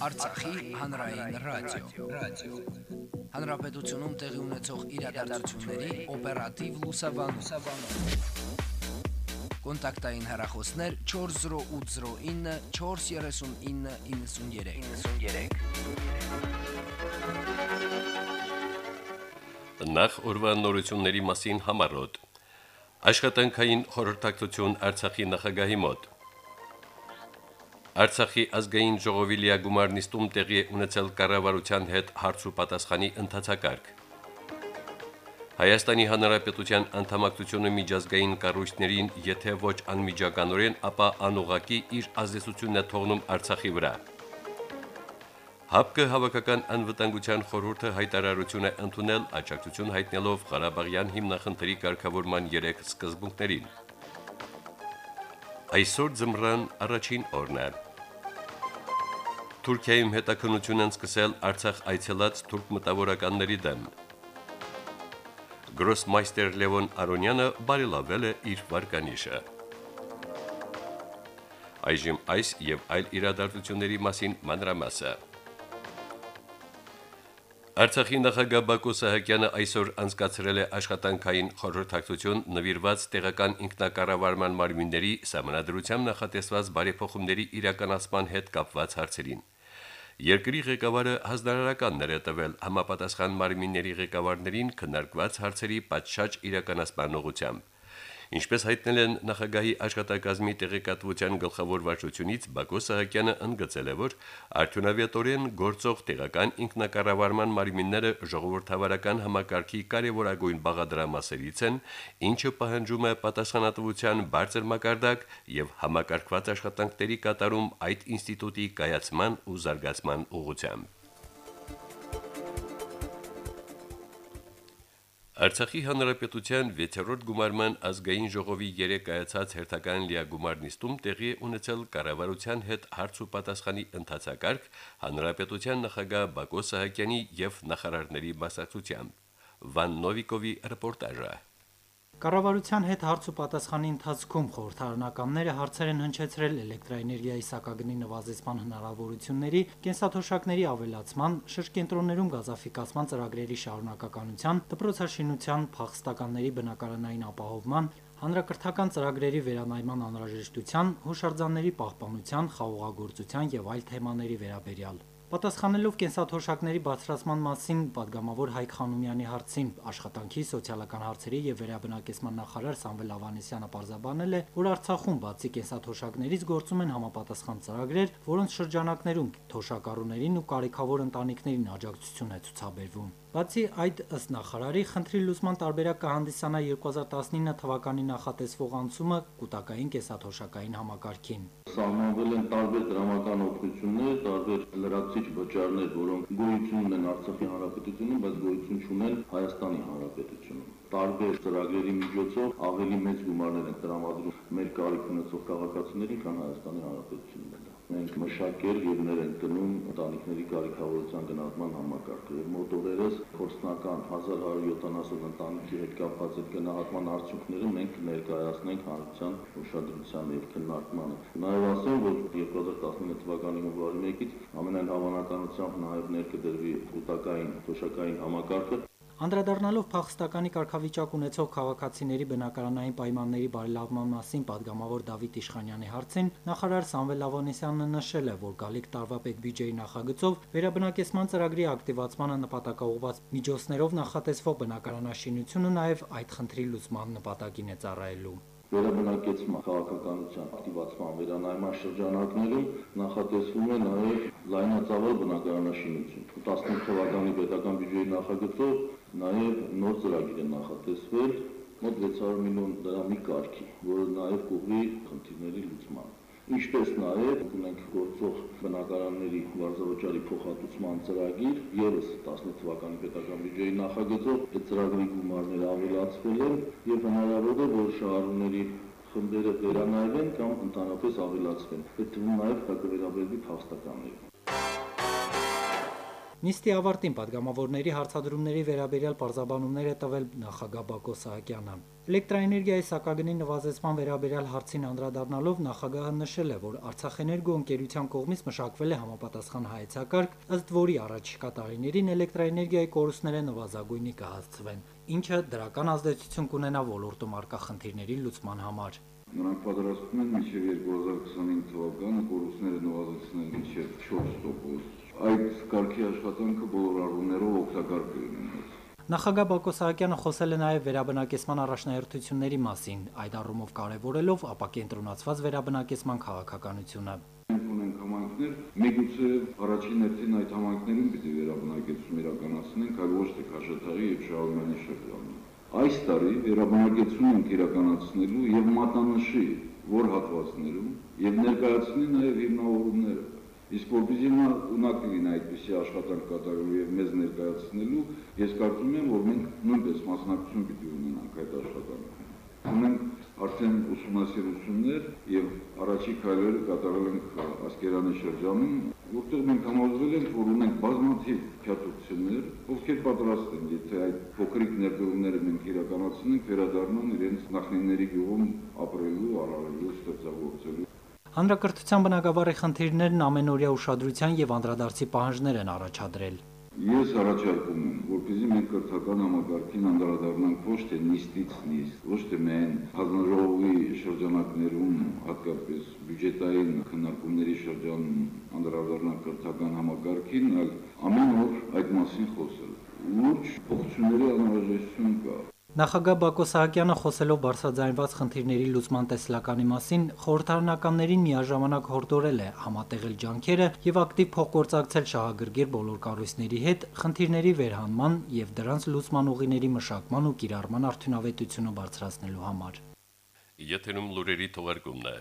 Արցախի հանրային ռադիո, ռադիո։ Հանրապետությունում տեղի ունեցող իրադարձությունների օպերատիվ լուսաբանում։ Կոնտակտային հեռախոսներ 40809 43993։ 93։ Նախ օրվա նորությունների մասին համարոտ։ Աշխատանքային խորհրդակցություն Արցախի նախագահի մոտ։ Արցախի ազգային ժողովի լիագումար նիստում տեղի է ունեցել կառավարության հետ հարց ու պատասխանի ընթացակարգ։ Հայաստանի Հանրապետության անդամակցությունը միջազգային կառույցներին, եթե ոչ անմիջականորեն, ապա անուղակի իր ազդեցությունն է թողնում Արցախի վրա։ ՀԱՊԿ հավաքական անվտանգության խորհուրդը հայտարարություն է ընդունել աջակցություն հայտնելով Ղարաբաղյան հիմնախնդրի կարգավորման 3 սկզբունքներին։ Այսօր ձմռան առաջին օրն է։ Թուրքիայում հետաքննություն են սկսել Արցախ այցելած թուրք մտավորականների դեմ։ Գրոսմայստեր Լևոն Արոնյանը բարելավել է իր վարկանիշը։ Այժմ այս եւ այլ իրադարձությունների մասին մանրամասը։ Արցախի նախագահ Բակո Սահակյանը այսօր անցկացրել է աշխատանքային խորհրդակցություն նվիրված տեղական ինքնակառավարման մարմինների համանadrությամբ նախատեսված բարեփոխումների իրականացման հետ կապված հարցերին։ Երկրի ղեկավարը հանրարարականներ է տվել համապատասխան մարմինների ղեկավարներին քննարկված հարցերի պատշաճ իրականացման ուղղությամբ։ Ինչպես հայտնել են նախագահի աշխատակազմի տեղեկատվության գլխավոր վարչությունից Բակո Սահակյանը ընդգծել է, որ արդյունավետորեն գործող տեղական ինքնակառավարման մարմինները ժողովրդավարական համակարգի կարևորագույն բաղադրամասերից են, ինչը պահանջում է պատասխանատվության բարձր մակարդակ եւ համակարգված աշխատանքների կատարում այդ ինստիտուտի կայացման ու զարգացման ուղղությամբ։ Արցախի հանրապետության 6-րդ գումարման ազգային ժողովի 3 կայացած հերթական լիագումար նիստում տեղի ունեցել կառավարության հետ հարց ու պատասխանի ընթացակարգ հանրապետության նախագահ Բակո Սահակյանի եւ նախարարների մասնակցությամբ։ Վան Նովիկովի ռեպորտաժը։ Կառավարության հետ հարց ու պատասխանի ընթացքում խորհրդարանականները հարցեր են հնչեցրել էլեկտրոէներգիայի սակագնի նվազեցման հնարավորությունների, կենսաթոշակների ավելացման, շրջկենտրոններում գազաֆիկացման ծրագրերի շարունակականության, դպրոցաշինության, փախստականների բնակարանային ապահովման, հանրակրթական ծրագրերի վերանայման անհրաժեշտության, հուշարձանների պահպանության, խաղողագործության եւ այլ թեմաների վերաբերյալ։ Պատասխանելով կենսաթոշակների բարձրացման մասին падգամավոր Հայկ Խանոմյանի հարցին, աշխատանքի, սոցիալական հարցերի եւ վերաբնակեցման նախարար Սամվել Ավանեսյանը պարզաբանել է, որ Արցախում բացի կենսաթոշակներից գործում են համապատասխան ծրագրեր, որոնց շրջանակներում թոշակառուներին ու կարիքավոր ընտանիքներին աջակցություն է ցուցաբերվում։ Բացի այդ, ըստ նախարարի, խնդրի լուսման տարբերակ կհանդիսանա 2019 թվականի նախատեսվող անցումը կൂട്ടակային կեսաթոշակային համակարգին։ Սահմանվել են տարբեր դրամական օգնություններ, տարբեր լրացիչ վճարներ, որոնք գոյություն ունեն Արցախի հանրապետությունում, բայց գոյություն չունեն Հայաստանի հանրապետությունում տարբեր ծրագրերի միջոցով ավելի մեծ գումարներ են տրամադրում մեր կարիք ունեցող քաղաքացիներին, քան Հայաստանի Հանրապետությունն է։ Մենք մշակել եւ ներենք դնում ընտանիքների կարիքավորության գնահատման համակարգը եւ մոտ օրերս փորձնական 1170 ընտանիքի հետ կապված այդ գնահատման արդյունքները մենք ներկայացնենք հանրության ուշադրության եւ քննարկմանը։ Նաեւ ասեմ, որ 2019 թվականի հունվարի 1-ից ամենայն հավանականությամբ նաեւ ներկդրվի կൂട്ടակային թոշակային համակարգը Անդրադառնալով փախստականի կարգավիճակ ունեցող քաղաքացիների բնակարանային պայմանների բարելավման մասին падգամավոր Դավիթ Իշխանյանի հարցին նախարար Սամվել Ավանեսյանը նշել է, որ գալիք տարվա պետբյուջեի նախագծով վերաբնակեցման ծրագրի ակտիվացմանը նպատակաուղված միջոցներով նախատեսվող բնակարանաշինությունը նաև այդ խնդրի լուծման նպատակին է ծառայելու վերաբնակեցման քաղաքականության ակտիվացման վերանայման շրջանակներում նախատեսվում է նաև լայնածավալ բնակարանաշինություն։ 15 թվականի պետական բյուջեի նախագծով Նաև նոր ծրագիր է նախատեսվել մոտ 600 միլիոն դրամի կարգի, որը նաև կուղղի խնդիրների լուծման։ Ինչպես նաև ունենք գործող բնակարանների վարձավճարի փոխհատուցման ծրագիր, եւս 18 թվականի պետական բյուջեի նախագծով այդ ծրագրի գումարները ավելացվել են եւ հնարավոր է, որ շահառուների խմբերը վերանայվեն կամ ընդհանրապես ավելացվեն։ Այդ թվում նաև կվերաբերվի փախստականներին։ Նիստի ավարտին падգամավորների հարցադրումների վերաբերյալ պարզաբանումներ է տվել նախագահ Բակո Սահակյանը։ Էլեկտրակայանի սակագնի նվազեցման վերաբերյալ հարցին անդրադառնալով նախագահը նշել է, որ Արցախեներգո ընկերության կողմից մշակվել է համապատասխան հայեցակարգ, ըստ որի առաջիկա տարիներին էլեկտրակայանի կորուստները նվազագույնի կհասցվեն, ինչը դրական ազդեցություն կունենա ոլորտում արկա խնդիրների լուծման համար։ Նրանք պատրաստվում են մինչև 2025 թվականը կորուստները նվազեցնել մինչև 4%։ Այդ կարգի աշխատանքը բոլոր առումներով օգտակար կլինի։ Նախագահ Բակո Սահակյանը խոսել է նաև վերաբնակեցման առաջնահերթությունների մասին, այդ առումով կարևորելով ապակենտրոնացված վերաբնակեցման քաղաքականությունը։ ունենք համայնքներ, միգուցե առաջին հերթին այդ համայնքներում պիտի վերաբնակեցում իրականացնենք, այլ ոչ թե Քաշաթաղի եւ Շահումյանի շրջանում։ Այս տարի վերաբնակեցում ենք իրականացնելու եւ մատնանշի որ հատվածներում եւ ներկայացնի նաեւ հիմնավորումները Իսկ որպեսզի նա ունակ լինի այդպիսի աշխատանք կատարելու եւ մեզ ներկայացնելու, ես կարծում եմ, որ մենք նույնպես մասնակցություն պիտի ունենանք այդ աշխատանքին։ Ունենք արդեն ուսումնասիրություններ եւ առաջի քայլերը կատարել ենք Ասկերանի շրջանում, որտեղ մենք համոզվել ենք, որ ունենք բազմաթիվ փյատություններ, ովքեր պատրաստ են, եթե այդ փոքրիկ ներդրումները մենք իրականացնենք, վերադառնան իրենց նախնիների գյուղում ապրելու, արարելու, ստեղծագործելու Հանրակրթության բնակավարի խնդիրներն ամենօրյա ուշադրության եւ անդրադարձի պահանջներ են առաջադրել։ Ես առաջարկում եմ, որպեսզի մենք կրթական համակարգին անդրադառնանք ոչ թե նիստից նիստ, ոչ թե միայն հանրահավաքի շրջանակներում, հատկապես բյուջետային քննարկումների շրջանում անդրադառնանք կրթական համակարգին, այլ ամեն օր այդ մասին խոսել։ Լուրջ փոխությունների անհրաժեշտություն կա։ Նախագահ Բակո Սահակյանը խոսելով բարձրաձայնված խնդիրների լուծման տեսլականի մասին խորհրդարանականներին միաժամանակ հորդորել է համատեղել ջանքերը եւ ակտիվ փոխգործակցել շահագրգիռ բոլոր կառույցների հետ խնդիրների վերհանման եւ դրանց լուծման ուղիների մշակման ու կիրառման արդյունավետությունը բարձրացնելու համար։ Եթերում լուրերի թողարկումն է։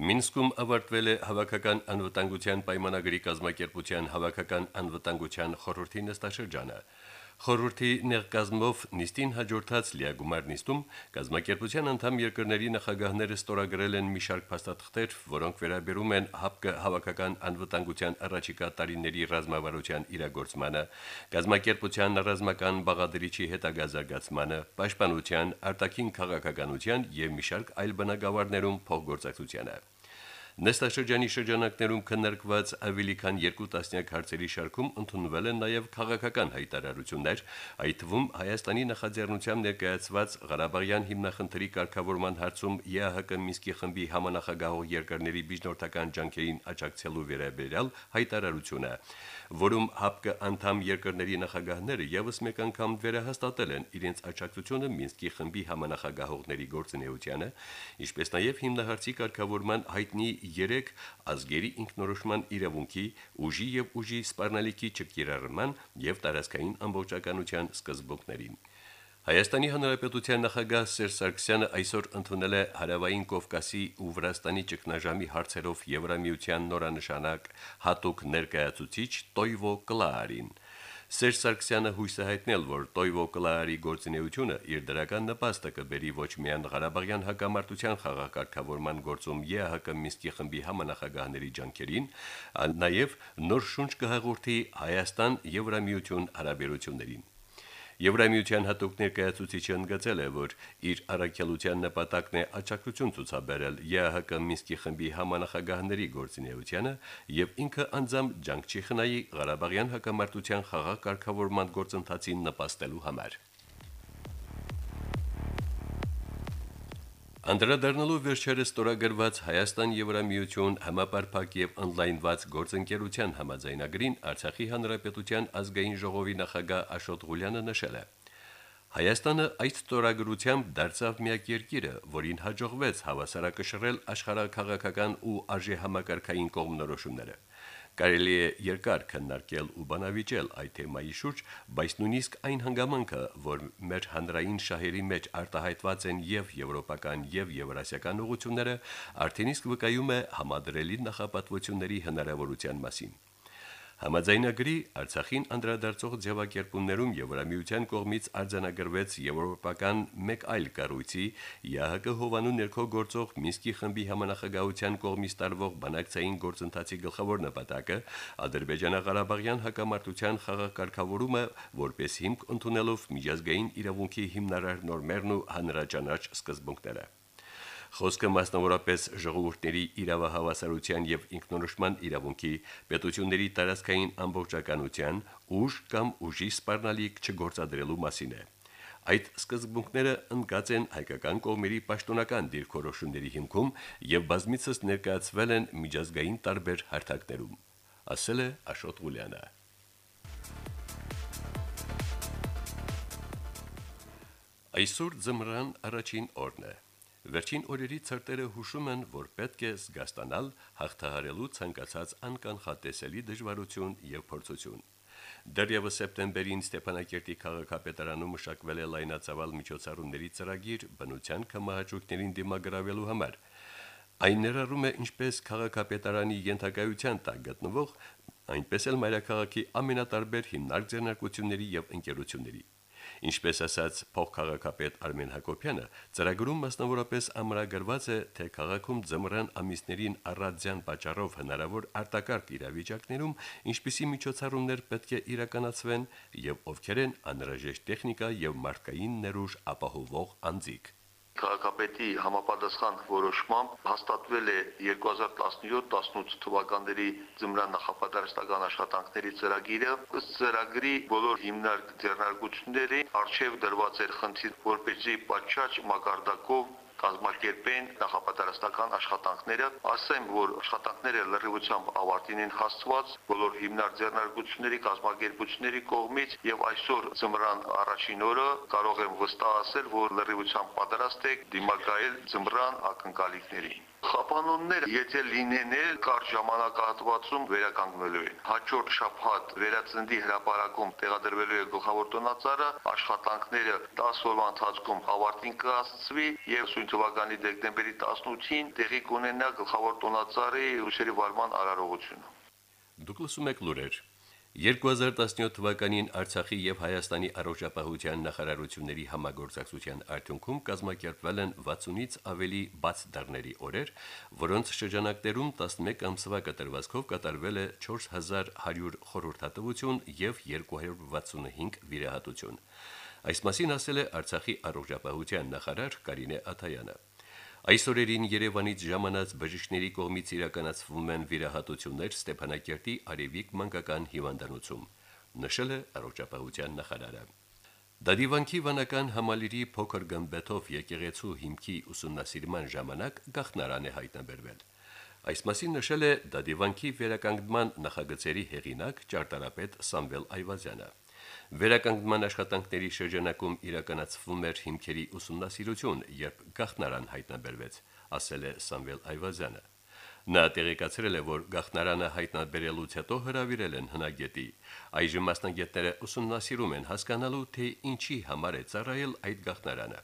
Մինսկում ավարտվել է հավաքական անվտանգության պայմանագրի կազմակերպության հավաքական անվտանգության խորհրդի նստաշրջանը։ Խորհրդի ներկազմով նիստին հաջորդած լիագումար նիստում գազམ་ակերպության անդամ երկրների նախագահները ստորագրել են մի շարք փաստաթղթեր, որոնք վերաբերում են ՀԱՊԿ հավաքական անվտանգության առաջիկա տարիների ռազմավարության իրագործմանը, գազམ་ակերպության ռազմական բաղադրիչի հետագա զարգացմանը, պաշտպանության, արտաքին քաղաքականության եւ մի շարք այլ բնագավառներում փոխգործակցությանը։ Նստաշրջանի շրջանակներում քննարկված ավելի քան 2 տասնյակ հարցերի շարքում ընդունվել են նաև քաղաքական հայտարարություններ, այդ թվում Հայաստանի նախաձեռնությամբ ներկայացված Ղարաբաղյան հիմնախնդրի կարգավորման հարցում ԵԱՀԿ Մինսկի խմբի համանախագահող երկրների միջնորդական ջանքերին աջակցելու վերաբերյալ հայտարարությունը, որում ՀԱՊԿ անդամ երկրների նախագահները եւս մեկ անգամ վերահաստատել են իրենց աջակցությունը Մինսկի խմբի համանախագահողների գործունեությանը, ինչպես նաև հիմնահարցի կարգավորման հայտնի 3 ազգերի ինքնորոշման իրավունքի, ուժի եւ ուժի սպառնալիքի չկիրառման եւ տարածքային ամբողջականության սկզբունքներին։ Հայաստանի Հանրապետության նախագահ Սերժ Սարգսյանը այսօր ընդունել է Հարավային Կովկասի ու Վրաստանի ճգնաժամի հարցերով Եվրամիության նորանշանակ հատուկ ներկայացուցիչ Տոյվո Կլարին։ Սերժ Սարգսյանը հույս է հայտնել, որ Տոյվո Կլարի գործունեությունը իր դրական նպաստը կբերի ոչ միայն Ղարաբաղյան հակամարտության խաղակարգավորման գործում ԵԱՀԿ Մինսկի խմբի համանախագահների ջանքերին, այլ նաև նոր շունչ կհաղորդի Հայաստան-Եվրամիություն հարաբերություններին։ Եվրամիության հատուկ ներկայացուցիչը ընդգծել է, որ իր առաքելության նպատակն է աջակցություն ցուցաբերել ԵԱՀԿ Մինսկի խմբի համանախագահների գործունեությանը եւ ինքը անձամբ ջանք չի խնայի Ղարաբաղյան հակամարտության խաղաղ կարգավորման գործընթացին նպաստելու համար։ Անդրադառնալով վերջերս ստորագրված Հայաստան-Եվրամիություն համապարփակ եւ օնլայնված գործընկերության համաձայնագրին Արցախի հանրապետության ազգային ժողովի նախագահ Աշոտ Ղուլյանը նշել է. Հայաստանը այդ ստորագրությամբ դարձավ միակ երկիրը, որին հաջողվեց հավասարակշռել աշխարհակաղակական ու արժեհամակարգային կողմնորոշումները։ Կարելի է երկար քննարկել ու բանավիճել այդ թեմայի շուրջ, բայց նույնիսկ այն հանգամանքը, որ մեր հանրային շահերի մեջ արտահայտված են եւ եվրոպական եւ եվրասիական ուղությունները, արդեն իսկ վկայում է համադրելի նախապատվությունների հնարավորության մասին։ Համաձայնագրի Արցախին անդրադարձող ձևակերպումներում Եվրամիության կողմից արձանագրվեց եվրոպական մեկ այլ կառույցի ՀՀԿ հովանու ներքո գործող Մինսկի խմբի համանախագահության կողմից տարվող բանակցային գործընթացի գլխավոր նպատակը Ադրբեջանա-Ղարաբաղյան հակամարտության խաղակարգավորումը որպես հիմք ընդունելով միջազգային իրավունքի հիմնարար նորմերն ու հանրաճանաչ սկզբունքները։ Խոսքը մասնավորապես ժողովուրդների իրավահավասարության եւ ինքնորոշման իրավունքի, պետությունների տարածքային ամբողջականության, ուժ կամ ուժի սպառնալիք չգործադրելու մասին է։ Այդ սկզբունքները ընկած են հայկական կողմերի պաշտոնական դիրքորոշումների հիմքում եւ բազմիցս ներկայացվել են միջազգային տարբեր հարթակներում, ասել է Աշոտ Ղուլյանը։ Այսօր ձմռան առաջին օրն է։ Վերջին օրերի ցրտերը հուշում են, որ պետք է զգաստանալ հաղթահարելու ցանկացած անկանխատեսելի դժվարություն եւ փորձություն։ Դեռևս սեպտեմբերին Ստեփանակերտի քաղաքապետարանում մշակվել է լայնածավալ միջոցառումների ծրագիր բնության կմահաճույքներին դիմագրավելու համար։ Այն ներառում է ինչպես քաղաքապետարանի յենթակայության տակ գտնվող, այնպես էլ մայրաքաղաքի ամենատարբեր հիմնարկ ձեռնարկությունների եւ ընկերությունների։ Ինչպես ասաց փոխքաղաքապետ Արմեն Հակոբյանը, ծրագրում մասնավորապես ամրագրված է, թե քաղաքում ձմռան ամիսներին առածյան պատճառով հնարավոր արտակարգ իրավիճակներում ինչպիսի միջոցառումներ պետք է իրականացվեն եւ ովքեր են անհրաժեշտ տեխնիկա եւ մարդկային ներուժ ապահովող անձիկ քաղաքապետի համապատասխան որոշմամբ հաստատվել է 2017-18 թվականների ձմռան նախապատրաստական աշխատանքների ծրագիրը ըստ ծրագրի բոլոր հիմնարկ ձեռնարկությունների արժև դրված էր խնդիր որպեսզի պատշաճ մակարդակով կազմակերպեն նախապատրաստական աշխատանքները, ասեմ, որ աշխատանքները լրիվությամբ ավարտին են հասցված բոլոր հիմնարկ ձեռնարկությունների կազմակերպությունների կողմից եւ այսօր ծմրան առաջին օրը կարող եմ վստահ ասել, որ լրիվությամբ պատրաստ եք դիմակայել ծմրան ակնկալիքներին։ Խափանոնները, եթե լինեն էլ կար ժամանակահատվածում վերականգնվելու են։ Հաջորդ շաբաթ վերածնդի հրապարակում տեղադրվելու է գլխավոր տոնածառը, աշխատանքները 10 օրվա ընթացքում ավարտին կհասցվի եւ սույն թվականի դեկտեմբերի 18-ին տեղի կունենա գլխավոր տոնածառի ուսերի վարման արարողությունը։ Դուք լսում եք լուրեր։ 2017 թվականին Արցախի եւ Հայաստանի առողջապահության նախարարությունների համագործակցության արդյունքում կազմակերպվել են 60-ից ավելի բաց դռների օրեր, որոնց շրջանակներում 11 ամսվա կտրվածքով կատարվել է 4100 խորհրդատվություն եւ 265 վիրահատություն։ Այս մասին ասել է Արցախի առողջապահության նախարար Կարինե Աթայանը։ Այսօրերին Երևանից ժամանած բժիշկների կողմից իրականացվում են վիրահատություններ Ստեփանակերտի Արևիկ մանկական հիվանդանոցում, նշել է առողջապահության նախարարը։ Դադիվանքի վանական համալիրի փոքր գմբեթով եկեղեցու հիմքի ուսումնասիրման ժամանակ գախնարան է հայտնաբերվել։ Այս մասին նշել է Դադիվանքի վերականգնման նախագծերի հեղինակ ճարտարապետ Սամվել Այվազյանը։ Վերականգնման աշխատանքների շրջանակում իրականացվում էր հիմքերի ուսումնասիրություն, երբ գախնարան հայտնաբերվեց, ասել է Սամվել Այվազյանը։ Նա տեղեկացրել է, որ գախնարանը հայտնաբերելուց հետո հրավիրել են հնագետի։ Այժմ մասնագետները ուսումնասիրում են հասկանալու, թե ինչի համար է ծառայել այդ գախնարանը։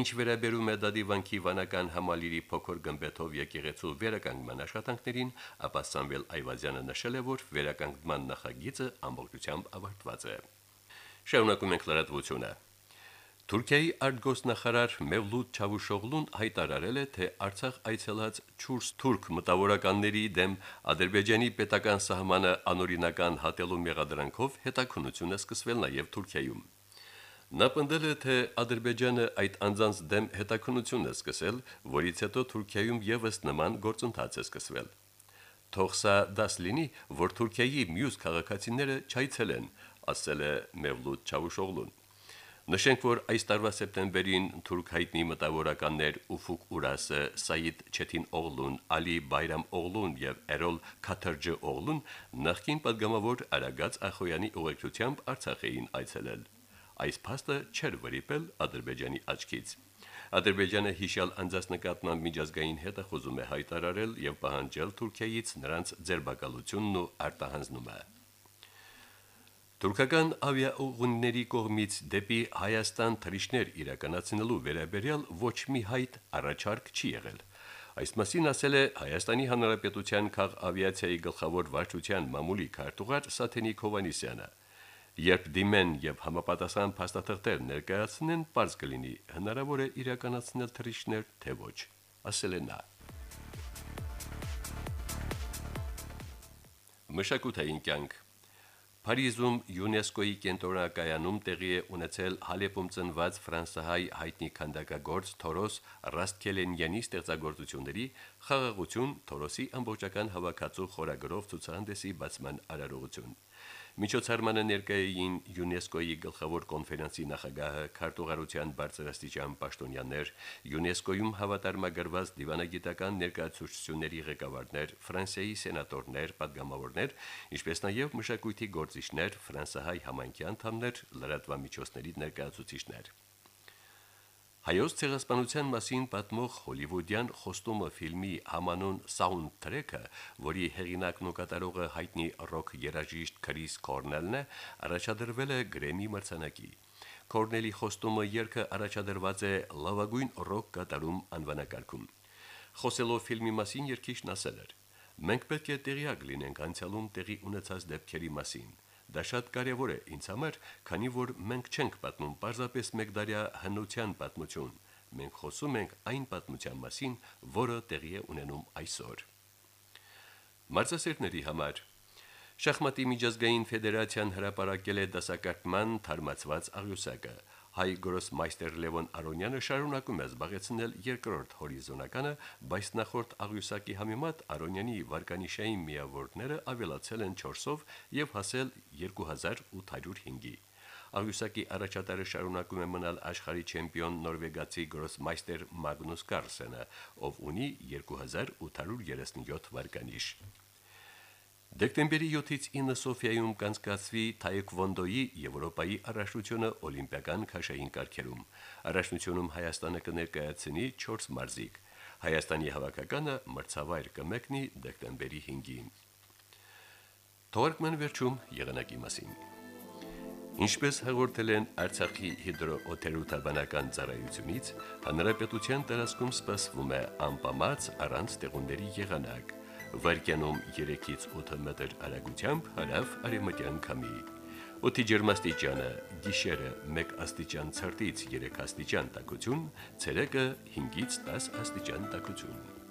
Ինչ վերաբերում է Դադիվանքի վանական համալիրի փոքր գմբեթով եկեղեցու վերականգնման աշխատանքներին, ապա Սամվել Այվազյանը նշել է, որ վերականգնման նախագիծը ամբողջությամբ ավարտված է։ Շարունակում ենք լրատվությունը։ Թուրքիայի արտգոսնախարար Մևլութ Չավուշօղլուն հայտարարել է, թե Արցախ այցելած ճուրս թուրք մտավորականների դեմ Ադրբեջանի պետական սահմանը անօրինական հատելու մեղադրանքով հետաքննությունը սկսվել նաև Թուրքիայում։ Նա պնդել է, թե Ադրբեջանը այդ անձանց դեմ հետաքննություն է սկսել, որից հետո Թուրքիայում եւս նման գործընթաց է սկսվել։ Թող սա դաս լինի, որ Թուրքիայի մյուս քաղաքացիները չայցելեն, ասել է Մևլութ Չավուշօղլուն։ Նշենք, որ այս տարվա սեպտեմբերին թուրք հայտնի մտավորականներ Ուֆուկ Ուրասը, Սայիդ Չեթին Օղլուն, Ալի Բայրամ Օղլուն եւ Էրոլ Քաթերջը Օղլուն նախկին падգամավոր Արագած Ախոյանի ուղեկցությամբ Արցախ էին այցելել։ Այս փաստը չեր վրիպել Ադրբեջանի աչքից։ Ադրբեջանը հիշյալ անձանց նկատմամբ միջազգային հետախուզում է հայտարարել եւ պահանջել Թուրքիայից նրանց ձերբակալությունն ու արտահանձնումը։ Թուրքական ավիաուղունների կողմից դեպի Հայաստան թռիչքներ իրականացնելու վերաբերյալ ոչ մի հայտ առաջարկ չի եղել։ Այս մասին ասել է Հայաստանի Հանրապետության քաղավիացիայի գլխավոր վարչության մամուլի քարտուղար Սաթենիկ Հովանիսյանը։ Երբ դիմեն եւ համապատասխան փաստաթղթեր ներկայացնեն, པարզ կլինի հնարավոր է իրականացնել թռիչքներ թե ոչ, ասել է նա։ Մշակութային կյանք Փարիզում ՅՈՒՆԵՍԿՕ-ի կենտրոնակայանում տեղի է ունեցել Հալեպում ծնված ֆրանսահայ հայտնի քանդակագործ Թորոս Ռաստքելենյանի ստեղծագործությունների խաղաղություն Թորոսի ամբողջական հավաքածու խորագրով ցուցահանդեսի բացման արարողություն։ Միջոցառմանը ներկայային ՅՈՒՆԵՍԿՕ-ի գլխավոր կոնֆերանսի նախագահը քարտուղարության բարձրաստիճան պաշտոնյաներ, ՅՈՒՆԵՍԿՕ-ում հավատարմագրված դիվանագիտական ներկայացուցչությունների ղեկավարներ, Ֆրանսիայի սենատորներ, падգամավորներ, ինչպես նաև մշակույթի գործիչներ, ֆրանսահայ համայնքի անդամներ, լրատվամիջոցների ներկայացուցիչներ։ Հայոց ցեղասպանության մասին պատմող հոլիվուդյան խոստումը ֆիլմի համանուն սաունդթրեքը, որի հեղինակն ու կատարողը հայտնի ռոք երաժիշտ Քրիս Կորնելն է, առաջադրվել է Գրեմի մրցանակի։ Կորնելի խոստումը երգը առաջադրված է լավագույն ռոք կատարում անվանակարգում։ Խոսելով ֆիլմի մասին երգիչն ասել էր. Մենք պետք է տեղյակ լինենք անցյալում տեղի ունեցած դեպքերի մասին Դա շատ կարևոր է ինձ համար, քանի որ մենք չենք պատմում պարզապես մեկդարյա հնության պատմություն։ Մենք խոսում ենք այն պատմության մասին, որը տեղի է ունենում այսօր։ Մարզասերների համար. Շախմատի միջազգային ֆեդերացիան հրապարակել է դասակարգման թարմացված աղյուսակը։ Հայ գրոսմայստեր Լևոն Արոնյանը շարունակում է զբաղեցնել երկրորդ հորիզոնականը, բայց նախորդ աղյուսակի համեմատ Արոնյանի վարկանիշային միավորները ավելացել են 4-ով եւ հասել 2805-ի։ Աղյուսակի առաջատարը շարունակում է մնալ աշխարհի չեմպիոն նորվեգացի գրոսմայստեր Մագնուս Կարլսենը, ով ունի 2837 վարկանիշ։ Դեկտեմբերի 7-ից 9 Սոֆիայում կանցկացվի Թայեկվոնդոյի Եվրոպայի առաջնությունը օլիմպիական քաշային կարգերում։ Առաջնությունում Հայաստանը կներկայացնի 4 մարզիկ։ Հայաստանի հավաքականը մրցավայր կմեկնի դեկտեմբերի 5-ին։ Թորկման վերջում եղանակի մասին։ Ինչպես հաղորդել են Արցախի հիդրոօթերոթաբանական ծառայությունից, հանրապետության տարածքում սպասվում է անպամած առանց տեղունների եղանակ վարկյանում 3-ից 8 մետր արագությամբ հարավ արևմտյան քամի։ Օդի ջերմաստիճանը՝ գիշերը 1 աստիճան ցրտից 3 աստիճան տաքություն, ցերեկը 5-ից 10 աստիճան տաքություն։